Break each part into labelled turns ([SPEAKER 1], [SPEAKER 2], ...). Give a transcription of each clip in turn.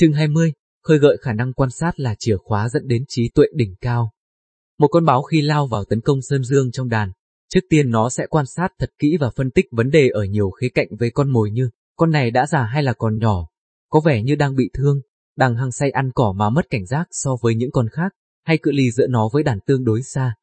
[SPEAKER 1] Chương 20, khơi gợi khả năng quan sát là chìa khóa dẫn đến trí tuệ đỉnh cao. Một con báo khi lao vào tấn công Sơn Dương trong đàn, trước tiên nó sẽ quan sát thật kỹ và phân tích vấn đề ở nhiều khía cạnh với con mồi như con này đã già hay là còn nhỏ, có vẻ như đang bị thương, đang hăng say ăn cỏ mà mất cảnh giác so với những con khác, hay cự ly giữa nó với đàn tương đối xa.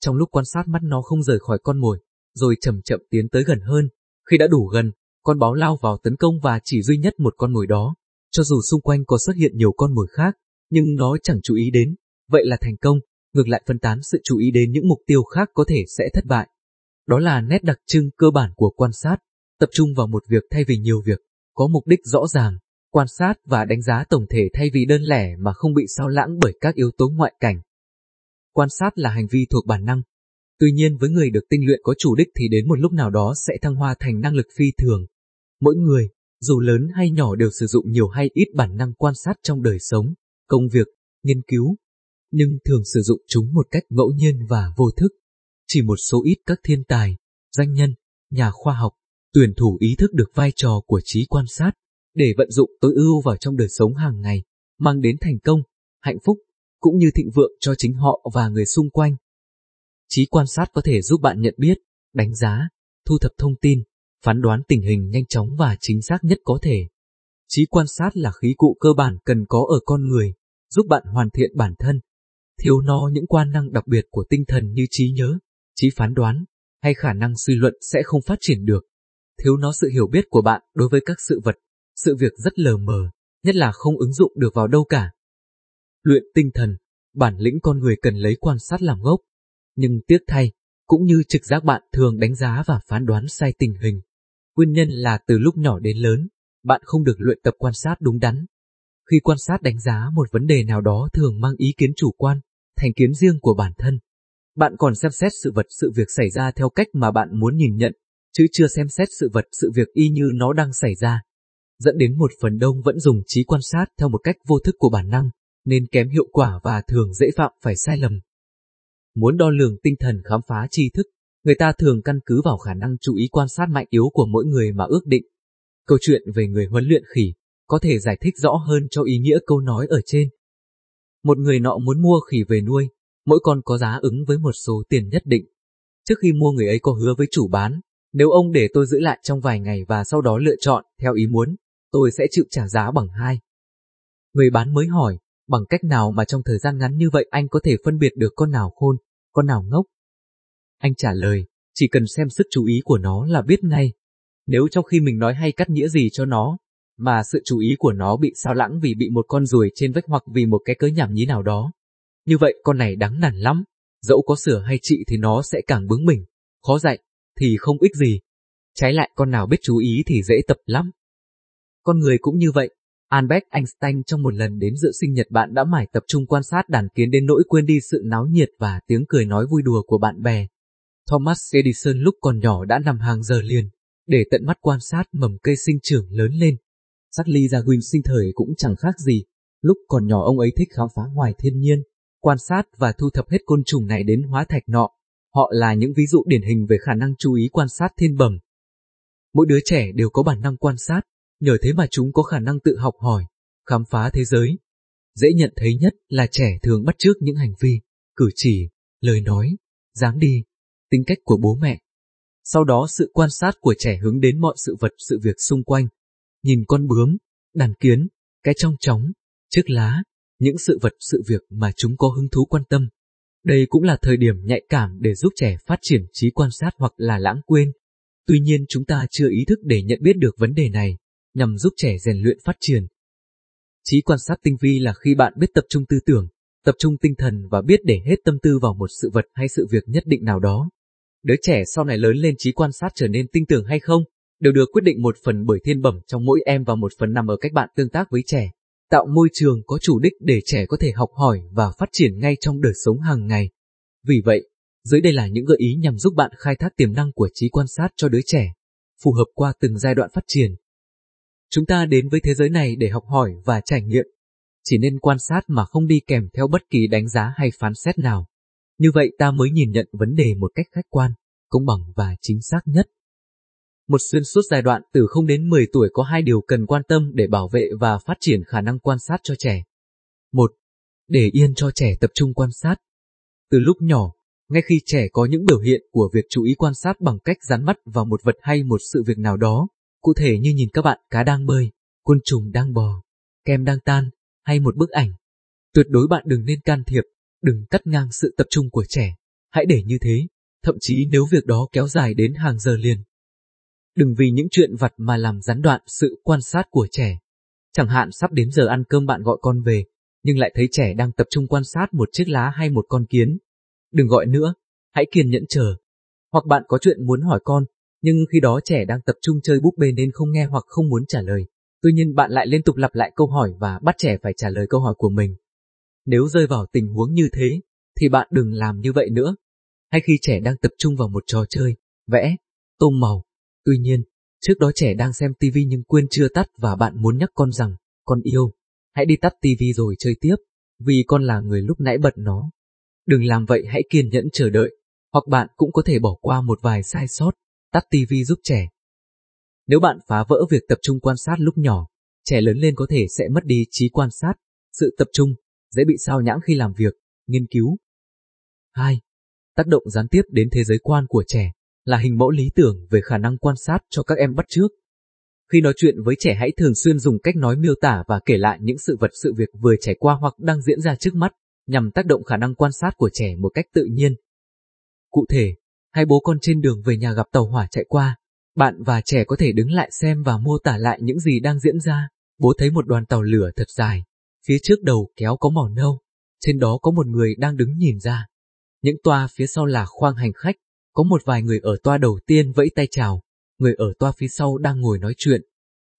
[SPEAKER 1] Trong lúc quan sát mắt nó không rời khỏi con mồi, rồi chậm chậm tiến tới gần hơn. Khi đã đủ gần, con báo lao vào tấn công và chỉ duy nhất một con mồi đó. Cho dù xung quanh có xuất hiện nhiều con mồi khác, nhưng nó chẳng chú ý đến. Vậy là thành công, ngược lại phân tán sự chú ý đến những mục tiêu khác có thể sẽ thất bại. Đó là nét đặc trưng cơ bản của quan sát, tập trung vào một việc thay vì nhiều việc, có mục đích rõ ràng, quan sát và đánh giá tổng thể thay vì đơn lẻ mà không bị sao lãng bởi các yếu tố ngoại cảnh. Quan sát là hành vi thuộc bản năng. Tuy nhiên với người được tinh luyện có chủ đích thì đến một lúc nào đó sẽ thăng hoa thành năng lực phi thường. Mỗi người, dù lớn hay nhỏ đều sử dụng nhiều hay ít bản năng quan sát trong đời sống, công việc, nghiên cứu, nhưng thường sử dụng chúng một cách ngẫu nhiên và vô thức. Chỉ một số ít các thiên tài, danh nhân, nhà khoa học, tuyển thủ ý thức được vai trò của trí quan sát để vận dụng tối ưu vào trong đời sống hàng ngày, mang đến thành công, hạnh phúc, cũng như thịnh vượng cho chính họ và người xung quanh. Trí quan sát có thể giúp bạn nhận biết, đánh giá, thu thập thông tin, phán đoán tình hình nhanh chóng và chính xác nhất có thể. Trí quan sát là khí cụ cơ bản cần có ở con người, giúp bạn hoàn thiện bản thân. Thiếu nó những quan năng đặc biệt của tinh thần như trí nhớ, trí phán đoán, hay khả năng suy luận sẽ không phát triển được. Thiếu nó sự hiểu biết của bạn đối với các sự vật, sự việc rất lờ mờ, nhất là không ứng dụng được vào đâu cả. Luyện tinh thần, bản lĩnh con người cần lấy quan sát làm gốc. Nhưng tiếc thay, cũng như trực giác bạn thường đánh giá và phán đoán sai tình hình. Nguyên nhân là từ lúc nhỏ đến lớn, bạn không được luyện tập quan sát đúng đắn. Khi quan sát đánh giá một vấn đề nào đó thường mang ý kiến chủ quan, thành kiến riêng của bản thân. Bạn còn xem xét sự vật sự việc xảy ra theo cách mà bạn muốn nhìn nhận, chứ chưa xem xét sự vật sự việc y như nó đang xảy ra dẫn đến một phần đông vẫn dùng trí quan sát theo một cách vô thức của bản năng, nên kém hiệu quả và thường dễ phạm phải sai lầm. Muốn đo lường tinh thần khám phá tri thức, người ta thường căn cứ vào khả năng chú ý quan sát mạnh yếu của mỗi người mà ước định. Câu chuyện về người huấn luyện khỉ có thể giải thích rõ hơn cho ý nghĩa câu nói ở trên. Một người nọ muốn mua khỉ về nuôi, mỗi con có giá ứng với một số tiền nhất định. Trước khi mua người ấy có hứa với chủ bán, nếu ông để tôi giữ lại trong vài ngày và sau đó lựa chọn theo ý muốn, tôi sẽ chịu trả giá bằng hai. Người bán mới hỏi, bằng cách nào mà trong thời gian ngắn như vậy anh có thể phân biệt được con nào khôn, con nào ngốc? Anh trả lời, chỉ cần xem sức chú ý của nó là biết ngay. Nếu trong khi mình nói hay cắt nghĩa gì cho nó, mà sự chú ý của nó bị sao lãng vì bị một con ruồi trên vách hoặc vì một cái cớ nhảm nhí nào đó. Như vậy con này đáng nản lắm, dẫu có sửa hay trị thì nó sẽ càng bướng mình, khó dạy, thì không ích gì. Trái lại con nào biết chú ý thì dễ tập lắm. Con người cũng như vậy. Albert Einstein trong một lần đến dự sinh nhật bạn đã mải tập trung quan sát đàn kiến đến nỗi quên đi sự náo nhiệt và tiếng cười nói vui đùa của bạn bè. Thomas Edison lúc còn nhỏ đã nằm hàng giờ liền, để tận mắt quan sát mầm cây sinh trưởng lớn lên. Charlie Darwin sinh thời cũng chẳng khác gì, lúc còn nhỏ ông ấy thích khám phá ngoài thiên nhiên, quan sát và thu thập hết côn trùng này đến hóa thạch nọ. Họ là những ví dụ điển hình về khả năng chú ý quan sát thiên bẩm. Mỗi đứa trẻ đều có bản năng quan sát, nhờ thế mà chúng có khả năng tự học hỏi, khám phá thế giới. Dễ nhận thấy nhất là trẻ thường bắt chước những hành vi, cử chỉ, lời nói, dáng đi, tính cách của bố mẹ. Sau đó sự quan sát của trẻ hướng đến mọi sự vật sự việc xung quanh. Nhìn con bướm, đàn kiến, cái trong chóng, chiếc lá, những sự vật sự việc mà chúng có hứng thú quan tâm. Đây cũng là thời điểm nhạy cảm để giúp trẻ phát triển trí quan sát hoặc là lãng quên. Tuy nhiên chúng ta chưa ý thức để nhận biết được vấn đề này nhằm giúp trẻ rèn luyện phát triển. Trí quan sát tinh vi là khi bạn biết tập trung tư tưởng, tập trung tinh thần và biết để hết tâm tư vào một sự vật hay sự việc nhất định nào đó. Đứa trẻ sau này lớn lên trí quan sát trở nên tinh tưởng hay không, đều được quyết định một phần bởi thiên bẩm trong mỗi em và một phần nằm ở cách bạn tương tác với trẻ, tạo môi trường có chủ đích để trẻ có thể học hỏi và phát triển ngay trong đời sống hàng ngày. Vì vậy, dưới đây là những gợi ý nhằm giúp bạn khai thác tiềm năng của trí quan sát cho đứa trẻ, phù hợp qua từng giai đoạn phát triển. Chúng ta đến với thế giới này để học hỏi và trải nghiệm. Chỉ nên quan sát mà không đi kèm theo bất kỳ đánh giá hay phán xét nào. Như vậy ta mới nhìn nhận vấn đề một cách khách quan, công bằng và chính xác nhất. Một xuyên suốt giai đoạn từ 0 đến 10 tuổi có hai điều cần quan tâm để bảo vệ và phát triển khả năng quan sát cho trẻ. Một, Để yên cho trẻ tập trung quan sát. Từ lúc nhỏ, ngay khi trẻ có những biểu hiện của việc chú ý quan sát bằng cách dán mắt vào một vật hay một sự việc nào đó, cụ thể như nhìn các bạn cá đang bơi, côn trùng đang bò, kem đang tan, hay một bức ảnh. Tuyệt đối bạn đừng nên can thiệp, đừng cắt ngang sự tập trung của trẻ, hãy để như thế, thậm chí nếu việc đó kéo dài đến hàng giờ liền. Đừng vì những chuyện vặt mà làm gián đoạn sự quan sát của trẻ. Chẳng hạn sắp đến giờ ăn cơm bạn gọi con về, nhưng lại thấy trẻ đang tập trung quan sát một chiếc lá hay một con kiến. Đừng gọi nữa, hãy kiên nhẫn chờ. Hoặc bạn có chuyện muốn hỏi con, nhưng khi đó trẻ đang tập trung chơi búp bê nên không nghe hoặc không muốn trả lời. Tuy nhiên bạn lại liên tục lặp lại câu hỏi và bắt trẻ phải trả lời câu hỏi của mình. Nếu rơi vào tình huống như thế, thì bạn đừng làm như vậy nữa. Hay khi trẻ đang tập trung vào một trò chơi, vẽ, tô màu. Tuy nhiên, trước đó trẻ đang xem tivi nhưng quên chưa tắt và bạn muốn nhắc con rằng, con yêu, hãy đi tắt tivi rồi chơi tiếp, vì con là người lúc nãy bật nó. Đừng làm vậy hãy kiên nhẫn chờ đợi, hoặc bạn cũng có thể bỏ qua một vài sai sót, tắt tivi giúp trẻ. Nếu bạn phá vỡ việc tập trung quan sát lúc nhỏ, trẻ lớn lên có thể sẽ mất đi trí quan sát, sự tập trung, dễ bị sao nhãng khi làm việc, nghiên cứu. 2. Tác động gián tiếp đến thế giới quan của trẻ là hình mẫu lý tưởng về khả năng quan sát cho các em bắt trước. Khi nói chuyện với trẻ hãy thường xuyên dùng cách nói miêu tả và kể lại những sự vật sự việc vừa trải qua hoặc đang diễn ra trước mắt, nhằm tác động khả năng quan sát của trẻ một cách tự nhiên. Cụ thể, hai bố con trên đường về nhà gặp tàu hỏa chạy qua, bạn và trẻ có thể đứng lại xem và mô tả lại những gì đang diễn ra. Bố thấy một đoàn tàu lửa thật dài, phía trước đầu kéo có màu nâu, trên đó có một người đang đứng nhìn ra. Những toa phía sau là khoang hành khách, có một vài người ở toa đầu tiên vẫy tay chào, người ở toa phía sau đang ngồi nói chuyện.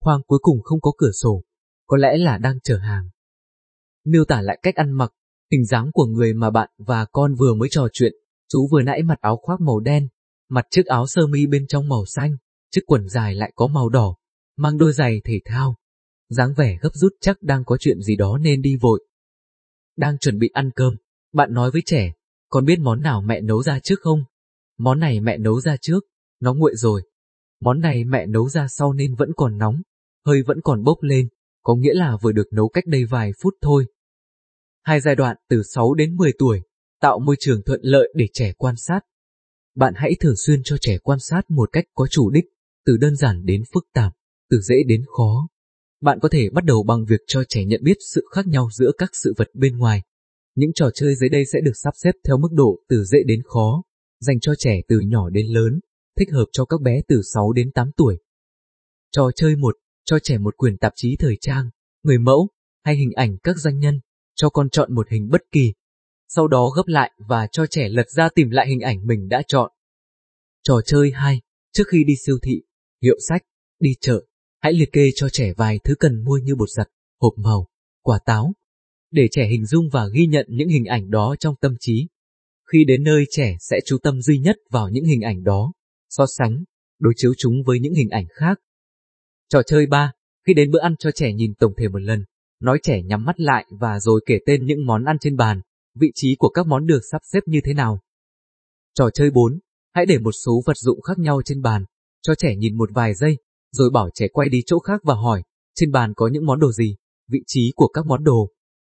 [SPEAKER 1] Khoang cuối cùng không có cửa sổ, có lẽ là đang chở hàng. Miêu tả lại cách ăn mặc, hình dáng của người mà bạn và con vừa mới trò chuyện, chú vừa nãy mặc áo khoác màu đen, mặt chiếc áo sơ mi bên trong màu xanh, chiếc quần dài lại có màu đỏ, mang đôi giày thể thao. dáng vẻ gấp rút chắc đang có chuyện gì đó nên đi vội. Đang chuẩn bị ăn cơm, bạn nói với trẻ, con biết món nào mẹ nấu ra trước không? Món này mẹ nấu ra trước, nó nguội rồi. Món này mẹ nấu ra sau nên vẫn còn nóng, hơi vẫn còn bốc lên, có nghĩa là vừa được nấu cách đây vài phút thôi. Hai giai đoạn từ 6 đến 10 tuổi, tạo môi trường thuận lợi để trẻ quan sát. Bạn hãy thường xuyên cho trẻ quan sát một cách có chủ đích, từ đơn giản đến phức tạp, từ dễ đến khó. Bạn có thể bắt đầu bằng việc cho trẻ nhận biết sự khác nhau giữa các sự vật bên ngoài. Những trò chơi dưới đây sẽ được sắp xếp theo mức độ từ dễ đến khó, dành cho trẻ từ nhỏ đến lớn, thích hợp cho các bé từ 6 đến 8 tuổi. Trò chơi 1, cho trẻ một quyển tạp chí thời trang, người mẫu, hay hình ảnh các doanh nhân, cho con chọn một hình bất kỳ. Sau đó gấp lại và cho trẻ lật ra tìm lại hình ảnh mình đã chọn. Trò chơi 2, trước khi đi siêu thị, hiệu sách, đi chợ, hãy liệt kê cho trẻ vài thứ cần mua như bột giặt, hộp màu, quả táo, để trẻ hình dung và ghi nhận những hình ảnh đó trong tâm trí. Khi đến nơi trẻ sẽ chú tâm duy nhất vào những hình ảnh đó, so sánh, đối chiếu chúng với những hình ảnh khác. Trò chơi 3, khi đến bữa ăn cho trẻ nhìn tổng thể một lần, nói trẻ nhắm mắt lại và rồi kể tên những món ăn trên bàn, vị trí của các món được sắp xếp như thế nào. Trò chơi 4, hãy để một số vật dụng khác nhau trên bàn, cho trẻ nhìn một vài giây, rồi bảo trẻ quay đi chỗ khác và hỏi, trên bàn có những món đồ gì, vị trí của các món đồ.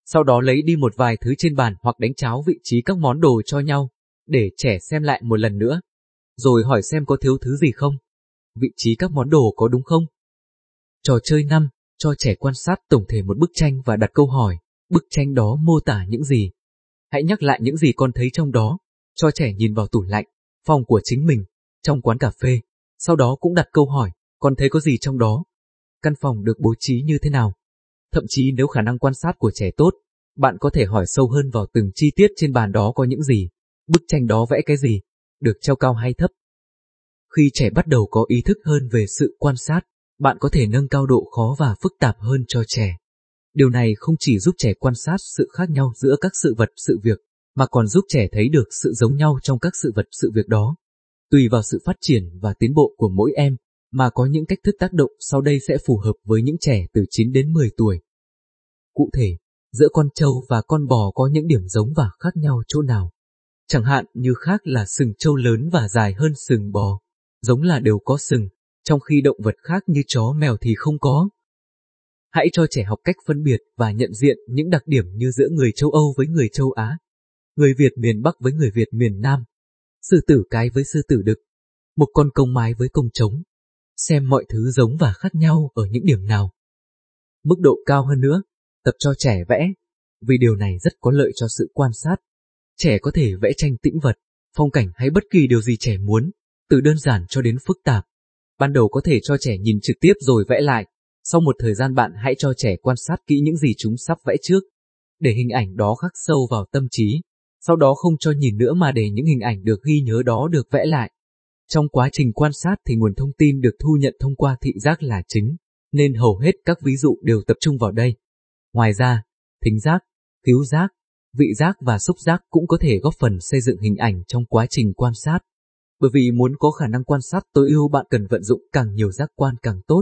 [SPEAKER 1] Sau đó lấy đi một vài thứ trên bàn hoặc đánh cháo vị trí các món đồ cho nhau, để trẻ xem lại một lần nữa. Rồi hỏi xem có thiếu thứ gì không. Vị trí các món đồ có đúng không? Trò chơi 5, cho trẻ quan sát tổng thể một bức tranh và đặt câu hỏi, bức tranh đó mô tả những gì. Hãy nhắc lại những gì con thấy trong đó, cho trẻ nhìn vào tủ lạnh, phòng của chính mình, trong quán cà phê, sau đó cũng đặt câu hỏi, con thấy có gì trong đó? Căn phòng được bố trí như thế nào? Thậm chí nếu khả năng quan sát của trẻ tốt, bạn có thể hỏi sâu hơn vào từng chi tiết trên bàn đó có những gì, bức tranh đó vẽ cái gì, được treo cao hay thấp. Khi trẻ bắt đầu có ý thức hơn về sự quan sát, bạn có thể nâng cao độ khó và phức tạp hơn cho trẻ. Điều này không chỉ giúp trẻ quan sát sự khác nhau giữa các sự vật sự việc, mà còn giúp trẻ thấy được sự giống nhau trong các sự vật sự việc đó. Tùy vào sự phát triển và tiến bộ của mỗi em, mà có những cách thức tác động sau đây sẽ phù hợp với những trẻ từ 9 đến 10 tuổi. Cụ thể, giữa con trâu và con bò có những điểm giống và khác nhau chỗ nào? Chẳng hạn như khác là sừng trâu lớn và dài hơn sừng bò, giống là đều có sừng, trong khi động vật khác như chó mèo thì không có. Hãy cho trẻ học cách phân biệt và nhận diện những đặc điểm như giữa người châu Âu với người châu Á, người Việt miền Bắc với người Việt miền Nam, sư tử cái với sư tử đực, một con công mái với công trống. Xem mọi thứ giống và khác nhau ở những điểm nào. Mức độ cao hơn nữa, tập cho trẻ vẽ, vì điều này rất có lợi cho sự quan sát. Trẻ có thể vẽ tranh tĩnh vật, phong cảnh hay bất kỳ điều gì trẻ muốn, từ đơn giản cho đến phức tạp. Ban đầu có thể cho trẻ nhìn trực tiếp rồi vẽ lại, sau một thời gian bạn hãy cho trẻ quan sát kỹ những gì chúng sắp vẽ trước, để hình ảnh đó khắc sâu vào tâm trí, sau đó không cho nhìn nữa mà để những hình ảnh được ghi nhớ đó được vẽ lại. Trong quá trình quan sát thì nguồn thông tin được thu nhận thông qua thị giác là chính, nên hầu hết các ví dụ đều tập trung vào đây. Ngoài ra, thính giác, cứu giác, vị giác và xúc giác cũng có thể góp phần xây dựng hình ảnh trong quá trình quan sát. Bởi vì muốn có khả năng quan sát tối ưu bạn cần vận dụng càng nhiều giác quan càng tốt.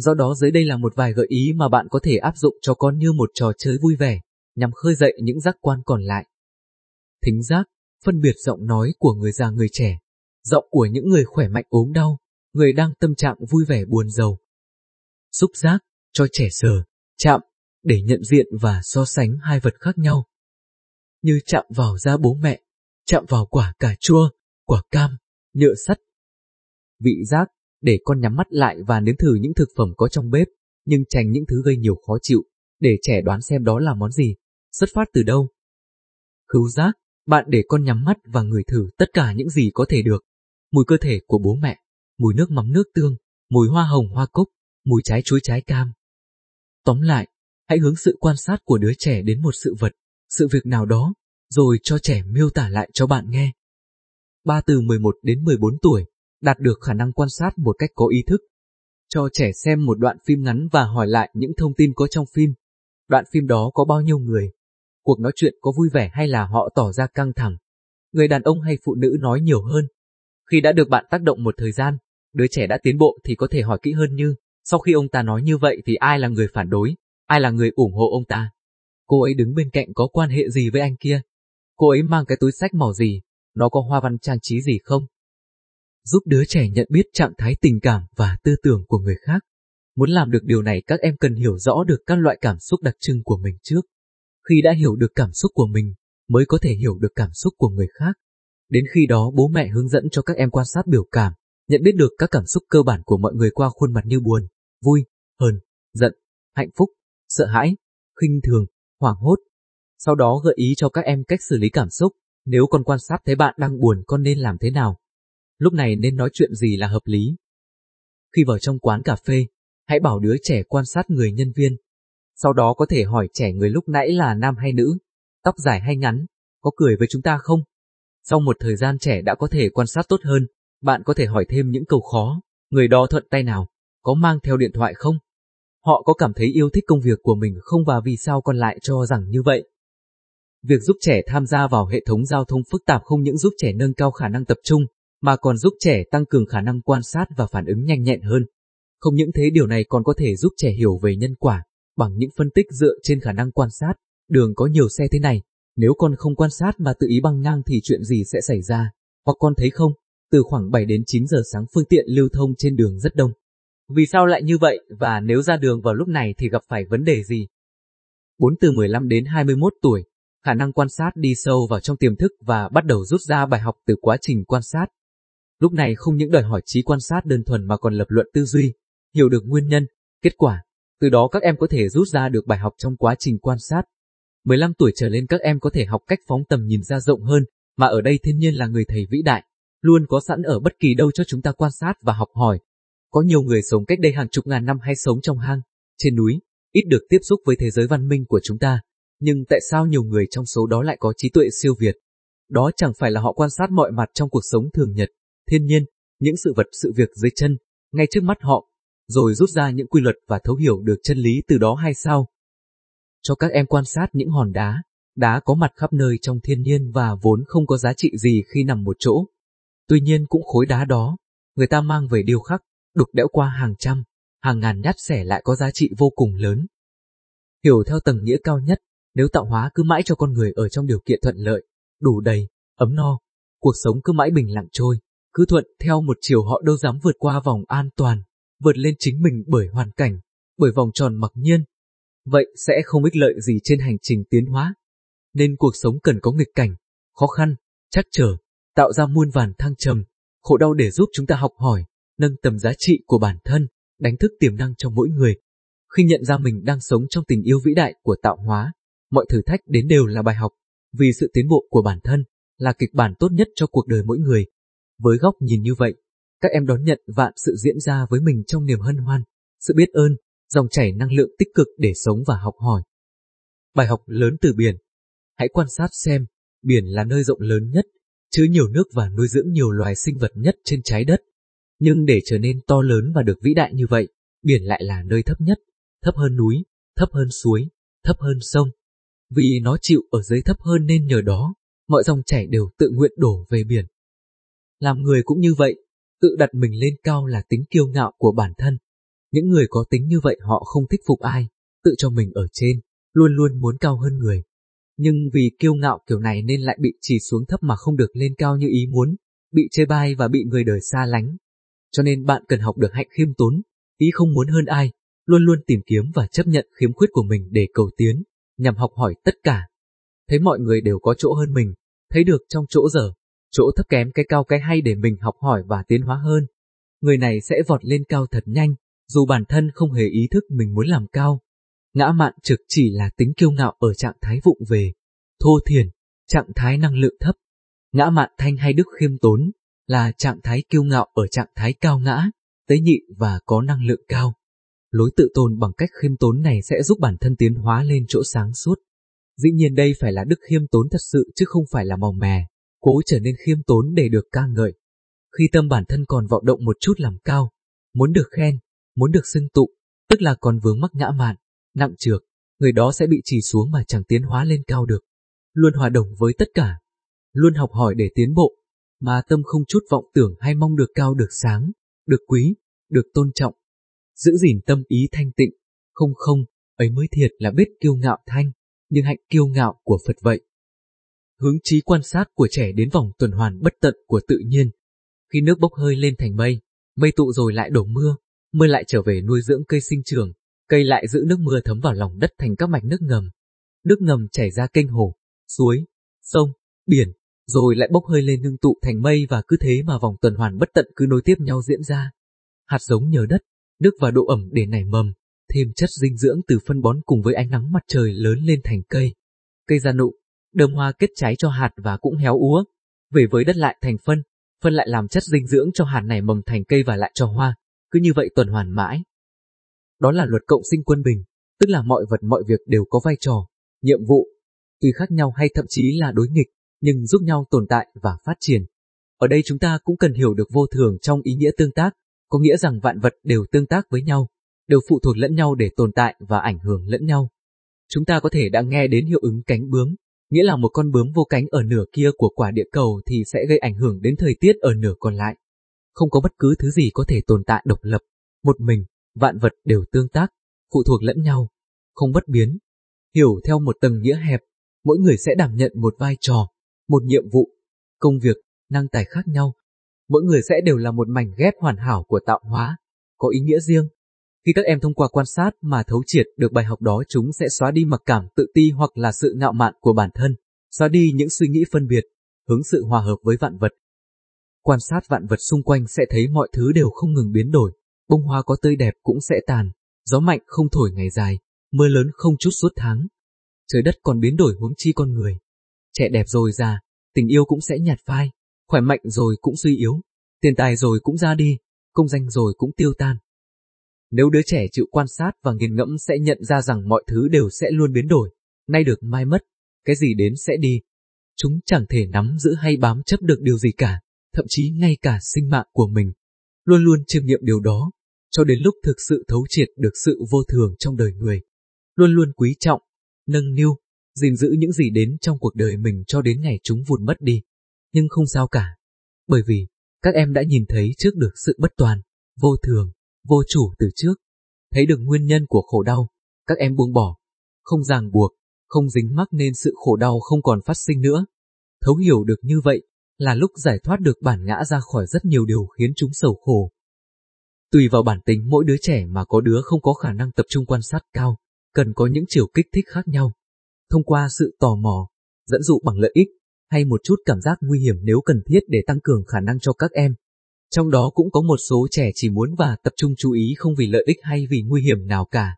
[SPEAKER 1] Do đó dưới đây là một vài gợi ý mà bạn có thể áp dụng cho con như một trò chơi vui vẻ, nhằm khơi dậy những giác quan còn lại. Thính giác, phân biệt giọng nói của người già người trẻ, giọng của những người khỏe mạnh ốm đau, người đang tâm trạng vui vẻ buồn giàu. Xúc giác, cho trẻ sờ, chạm, để nhận diện và so sánh hai vật khác nhau. Như chạm vào da bố mẹ, chạm vào quả cà chua, quả cam, nhựa sắt. Vị giác, để con nhắm mắt lại và nếm thử những thực phẩm có trong bếp, nhưng tránh những thứ gây nhiều khó chịu, để trẻ đoán xem đó là món gì, xuất phát từ đâu. Khứu giác, bạn để con nhắm mắt và ngửi thử tất cả những gì có thể được. Mùi cơ thể của bố mẹ, mùi nước mắm nước tương, mùi hoa hồng hoa cúc, mùi trái chuối trái cam. Tóm lại, hãy hướng sự quan sát của đứa trẻ đến một sự vật, sự việc nào đó, rồi cho trẻ miêu tả lại cho bạn nghe. Ba từ 11 đến 14 tuổi, đạt được khả năng quan sát một cách có ý thức. Cho trẻ xem một đoạn phim ngắn và hỏi lại những thông tin có trong phim. Đoạn phim đó có bao nhiêu người? Cuộc nói chuyện có vui vẻ hay là họ tỏ ra căng thẳng? Người đàn ông hay phụ nữ nói nhiều hơn? Khi đã được bạn tác động một thời gian, đứa trẻ đã tiến bộ thì có thể hỏi kỹ hơn như, sau khi ông ta nói như vậy thì ai là người phản đối, ai là người ủng hộ ông ta? Cô ấy đứng bên cạnh có quan hệ gì với anh kia? Cô ấy mang cái túi sách màu gì? Nó có hoa văn trang trí gì không? Giúp đứa trẻ nhận biết trạng thái tình cảm và tư tưởng của người khác. Muốn làm được điều này các em cần hiểu rõ được các loại cảm xúc đặc trưng của mình trước. Khi đã hiểu được cảm xúc của mình, mới có thể hiểu được cảm xúc của người khác. Đến khi đó bố mẹ hướng dẫn cho các em quan sát biểu cảm, nhận biết được các cảm xúc cơ bản của mọi người qua khuôn mặt như buồn, vui, hờn, giận, hạnh phúc, sợ hãi, khinh thường, hoảng hốt. Sau đó gợi ý cho các em cách xử lý cảm xúc, nếu con quan sát thấy bạn đang buồn con nên làm thế nào. Lúc này nên nói chuyện gì là hợp lý. Khi vào trong quán cà phê, hãy bảo đứa trẻ quan sát người nhân viên. Sau đó có thể hỏi trẻ người lúc nãy là nam hay nữ, tóc dài hay ngắn, có cười với chúng ta không? Sau một thời gian trẻ đã có thể quan sát tốt hơn, bạn có thể hỏi thêm những câu khó, người đó thuận tay nào, có mang theo điện thoại không? Họ có cảm thấy yêu thích công việc của mình không và vì sao con lại cho rằng như vậy? Việc giúp trẻ tham gia vào hệ thống giao thông phức tạp không những giúp trẻ nâng cao khả năng tập trung, mà còn giúp trẻ tăng cường khả năng quan sát và phản ứng nhanh nhẹn hơn. Không những thế điều này còn có thể giúp trẻ hiểu về nhân quả, bằng những phân tích dựa trên khả năng quan sát. Đường có nhiều xe thế này, nếu con không quan sát mà tự ý băng ngang thì chuyện gì sẽ xảy ra? Hoặc con thấy không, từ khoảng 7 đến 9 giờ sáng phương tiện lưu thông trên đường rất đông. Vì sao lại như vậy và nếu ra đường vào lúc này thì gặp phải vấn đề gì? 4 từ 15 đến 21 tuổi, khả năng quan sát đi sâu vào trong tiềm thức và bắt đầu rút ra bài học từ quá trình quan sát. Lúc này không những đòi hỏi trí quan sát đơn thuần mà còn lập luận tư duy, hiểu được nguyên nhân, kết quả, từ đó các em có thể rút ra được bài học trong quá trình quan sát. 15 tuổi trở lên các em có thể học cách phóng tầm nhìn ra rộng hơn, mà ở đây thiên nhiên là người thầy vĩ đại, luôn có sẵn ở bất kỳ đâu cho chúng ta quan sát và học hỏi. Có nhiều người sống cách đây hàng chục ngàn năm hay sống trong hang, trên núi, ít được tiếp xúc với thế giới văn minh của chúng ta, nhưng tại sao nhiều người trong số đó lại có trí tuệ siêu việt? Đó chẳng phải là họ quan sát mọi mặt trong cuộc sống thường nhật, thiên nhiên, những sự vật sự việc dưới chân, ngay trước mắt họ, rồi rút ra những quy luật và thấu hiểu được chân lý từ đó hay sao? Cho các em quan sát những hòn đá, đá có mặt khắp nơi trong thiên nhiên và vốn không có giá trị gì khi nằm một chỗ. Tuy nhiên cũng khối đá đó, người ta mang về điêu khắc, đục đẽo qua hàng trăm, hàng ngàn nhát xẻ lại có giá trị vô cùng lớn. Hiểu theo tầng nghĩa cao nhất, nếu tạo hóa cứ mãi cho con người ở trong điều kiện thuận lợi, đủ đầy, ấm no, cuộc sống cứ mãi bình lặng trôi, cứ thuận theo một chiều họ đâu dám vượt qua vòng an toàn, vượt lên chính mình bởi hoàn cảnh, bởi vòng tròn mặc nhiên. Vậy sẽ không ích lợi gì trên hành trình tiến hóa. Nên cuộc sống cần có nghịch cảnh, khó khăn, chắc trở, tạo ra muôn vàn thăng trầm, khổ đau để giúp chúng ta học hỏi, nâng tầm giá trị của bản thân, đánh thức tiềm năng trong mỗi người. Khi nhận ra mình đang sống trong tình yêu vĩ đại của tạo hóa, mọi thử thách đến đều là bài học, vì sự tiến bộ của bản thân là kịch bản tốt nhất cho cuộc đời mỗi người. Với góc nhìn như vậy, các em đón nhận vạn sự diễn ra với mình trong niềm hân hoan, sự biết ơn, dòng chảy năng lượng tích cực để sống và học hỏi. Bài học lớn từ biển Hãy quan sát xem, biển là nơi rộng lớn nhất, chứa nhiều nước và nuôi dưỡng nhiều loài sinh vật nhất trên trái đất. Nhưng để trở nên to lớn và được vĩ đại như vậy, biển lại là nơi thấp nhất, thấp hơn núi, thấp hơn suối, thấp hơn sông. Vì nó chịu ở dưới thấp hơn nên nhờ đó, mọi dòng chảy đều tự nguyện đổ về biển. Làm người cũng như vậy, tự đặt mình lên cao là tính kiêu ngạo của bản thân. Những người có tính như vậy họ không thích phục ai, tự cho mình ở trên, luôn luôn muốn cao hơn người. Nhưng vì kiêu ngạo kiểu này nên lại bị chỉ xuống thấp mà không được lên cao như ý muốn, bị chê bai và bị người đời xa lánh. Cho nên bạn cần học được hạnh khiêm tốn, ý không muốn hơn ai, luôn luôn tìm kiếm và chấp nhận khiếm khuyết của mình để cầu tiến, nhằm học hỏi tất cả. Thấy mọi người đều có chỗ hơn mình, thấy được trong chỗ dở, chỗ thấp kém cái cao cái hay để mình học hỏi và tiến hóa hơn. Người này sẽ vọt lên cao thật nhanh, dù bản thân không hề ý thức mình muốn làm cao. Ngã mạn trực chỉ là tính kiêu ngạo ở trạng thái vụng về, thô thiền, trạng thái năng lượng thấp. Ngã mạn thanh hay đức khiêm tốn là trạng thái kiêu ngạo ở trạng thái cao ngã, tế nhị và có năng lượng cao. Lối tự tôn bằng cách khiêm tốn này sẽ giúp bản thân tiến hóa lên chỗ sáng suốt. Dĩ nhiên đây phải là đức khiêm tốn thật sự chứ không phải là màu mè, cố trở nên khiêm tốn để được ca ngợi. Khi tâm bản thân còn vọng động một chút làm cao, muốn được khen, muốn được xưng tụ, tức là còn vướng mắc ngã mạn, nặng trược, người đó sẽ bị trì xuống mà chẳng tiến hóa lên cao được. Luôn hòa đồng với tất cả, luôn học hỏi để tiến bộ, mà tâm không chút vọng tưởng hay mong được cao được sáng, được quý, được tôn trọng. Giữ gìn tâm ý thanh tịnh, không không, ấy mới thiệt là biết kiêu ngạo thanh, nhưng hạnh kiêu ngạo của Phật vậy. Hướng trí quan sát của trẻ đến vòng tuần hoàn bất tận của tự nhiên. Khi nước bốc hơi lên thành mây, mây tụ rồi lại đổ mưa, mưa lại trở về nuôi dưỡng cây sinh trường, cây lại giữ nước mưa thấm vào lòng đất thành các mạch nước ngầm. Nước ngầm chảy ra kênh hồ, suối, sông, biển, rồi lại bốc hơi lên ngưng tụ thành mây và cứ thế mà vòng tuần hoàn bất tận cứ nối tiếp nhau diễn ra. Hạt giống nhờ đất, nước và độ ẩm để nảy mầm, thêm chất dinh dưỡng từ phân bón cùng với ánh nắng mặt trời lớn lên thành cây. Cây ra nụ, đơm hoa kết trái cho hạt và cũng héo úa, về với đất lại thành phân, phân lại làm chất dinh dưỡng cho hạt này mầm thành cây và lại cho hoa, cứ như vậy tuần hoàn mãi. Đó là luật cộng sinh quân bình, tức là mọi vật mọi việc đều có vai trò, nhiệm vụ, tuy khác nhau hay thậm chí là đối nghịch, nhưng giúp nhau tồn tại và phát triển. Ở đây chúng ta cũng cần hiểu được vô thường trong ý nghĩa tương tác, có nghĩa rằng vạn vật đều tương tác với nhau, đều phụ thuộc lẫn nhau để tồn tại và ảnh hưởng lẫn nhau. Chúng ta có thể đã nghe đến hiệu ứng cánh bướm, nghĩa là một con bướm vô cánh ở nửa kia của quả địa cầu thì sẽ gây ảnh hưởng đến thời tiết ở nửa còn lại. Không có bất cứ thứ gì có thể tồn tại độc lập, một mình, vạn vật đều tương tác, phụ thuộc lẫn nhau, không bất biến. Hiểu theo một tầng nghĩa hẹp, mỗi người sẽ đảm nhận một vai trò, một nhiệm vụ, công việc, năng tài khác nhau. Mỗi người sẽ đều là một mảnh ghép hoàn hảo của tạo hóa, có ý nghĩa riêng. Khi các em thông qua quan sát mà thấu triệt được bài học đó chúng sẽ xóa đi mặc cảm tự ti hoặc là sự ngạo mạn của bản thân, xóa đi những suy nghĩ phân biệt, hướng sự hòa hợp với vạn vật. Quan sát vạn vật xung quanh sẽ thấy mọi thứ đều không ngừng biến đổi, bông hoa có tươi đẹp cũng sẽ tàn, gió mạnh không thổi ngày dài, mưa lớn không chút suốt tháng. Trời đất còn biến đổi huống chi con người. Trẻ đẹp rồi già, tình yêu cũng sẽ nhạt phai, khỏe mạnh rồi cũng suy yếu, tiền tài rồi cũng ra đi, công danh rồi cũng tiêu tan. Nếu đứa trẻ chịu quan sát và nghiền ngẫm sẽ nhận ra rằng mọi thứ đều sẽ luôn biến đổi, nay được mai mất, cái gì đến sẽ đi. Chúng chẳng thể nắm giữ hay bám chấp được điều gì cả, thậm chí ngay cả sinh mạng của mình. Luôn luôn chiêm nghiệm điều đó, cho đến lúc thực sự thấu triệt được sự vô thường trong đời người. Luôn luôn quý trọng, nâng niu, gìn giữ những gì đến trong cuộc đời mình cho đến ngày chúng vụt mất đi. Nhưng không sao cả, bởi vì các em đã nhìn thấy trước được sự bất toàn, vô thường, vô chủ từ trước. Thấy được nguyên nhân của khổ đau, các em buông bỏ, không ràng buộc, không dính mắc nên sự khổ đau không còn phát sinh nữa. Thấu hiểu được như vậy là lúc giải thoát được bản ngã ra khỏi rất nhiều điều khiến chúng sầu khổ. Tùy vào bản tính mỗi đứa trẻ mà có đứa không có khả năng tập trung quan sát cao, cần có những chiều kích thích khác nhau. Thông qua sự tò mò, dẫn dụ bằng lợi ích, hay một chút cảm giác nguy hiểm nếu cần thiết để tăng cường khả năng cho các em. Trong đó cũng có một số trẻ chỉ muốn và tập trung chú ý không vì lợi ích hay vì nguy hiểm nào cả.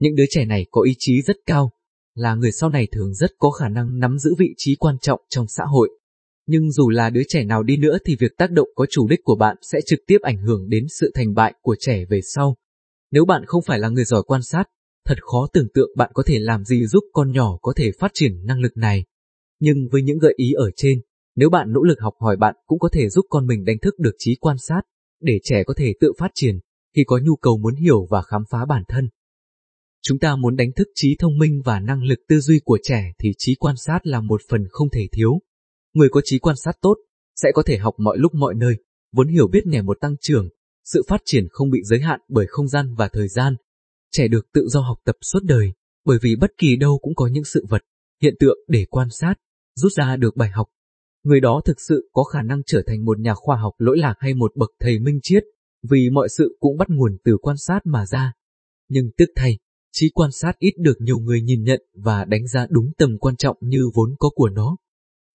[SPEAKER 1] Những đứa trẻ này có ý chí rất cao, là người sau này thường rất có khả năng nắm giữ vị trí quan trọng trong xã hội. Nhưng dù là đứa trẻ nào đi nữa thì việc tác động có chủ đích của bạn sẽ trực tiếp ảnh hưởng đến sự thành bại của trẻ về sau. Nếu bạn không phải là người giỏi quan sát, thật khó tưởng tượng bạn có thể làm gì giúp con nhỏ có thể phát triển năng lực này. Nhưng với những gợi ý ở trên, nếu bạn nỗ lực học hỏi bạn cũng có thể giúp con mình đánh thức được trí quan sát, để trẻ có thể tự phát triển, khi có nhu cầu muốn hiểu và khám phá bản thân. Chúng ta muốn đánh thức trí thông minh và năng lực tư duy của trẻ thì trí quan sát là một phần không thể thiếu. Người có trí quan sát tốt, sẽ có thể học mọi lúc mọi nơi, vốn hiểu biết ngày một tăng trưởng, sự phát triển không bị giới hạn bởi không gian và thời gian. Trẻ được tự do học tập suốt đời, bởi vì bất kỳ đâu cũng có những sự vật, hiện tượng để quan sát, rút ra được bài học. Người đó thực sự có khả năng trở thành một nhà khoa học lỗi lạc hay một bậc thầy minh triết, vì mọi sự cũng bắt nguồn từ quan sát mà ra. Nhưng tức thay, trí quan sát ít được nhiều người nhìn nhận và đánh giá đúng tầm quan trọng như vốn có của nó.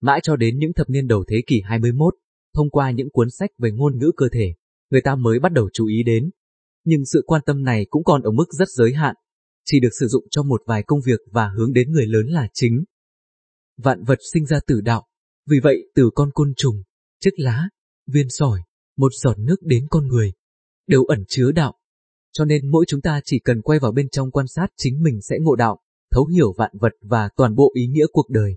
[SPEAKER 1] Mãi cho đến những thập niên đầu thế kỷ 21, thông qua những cuốn sách về ngôn ngữ cơ thể, người ta mới bắt đầu chú ý đến. Nhưng sự quan tâm này cũng còn ở mức rất giới hạn, chỉ được sử dụng cho một vài công việc và hướng đến người lớn là chính. Vạn vật sinh ra từ đạo, vì vậy từ con côn trùng, chiếc lá, viên sỏi, một giọt nước đến con người, đều ẩn chứa đạo. Cho nên mỗi chúng ta chỉ cần quay vào bên trong quan sát chính mình sẽ ngộ đạo, thấu hiểu vạn vật và toàn bộ ý nghĩa cuộc đời.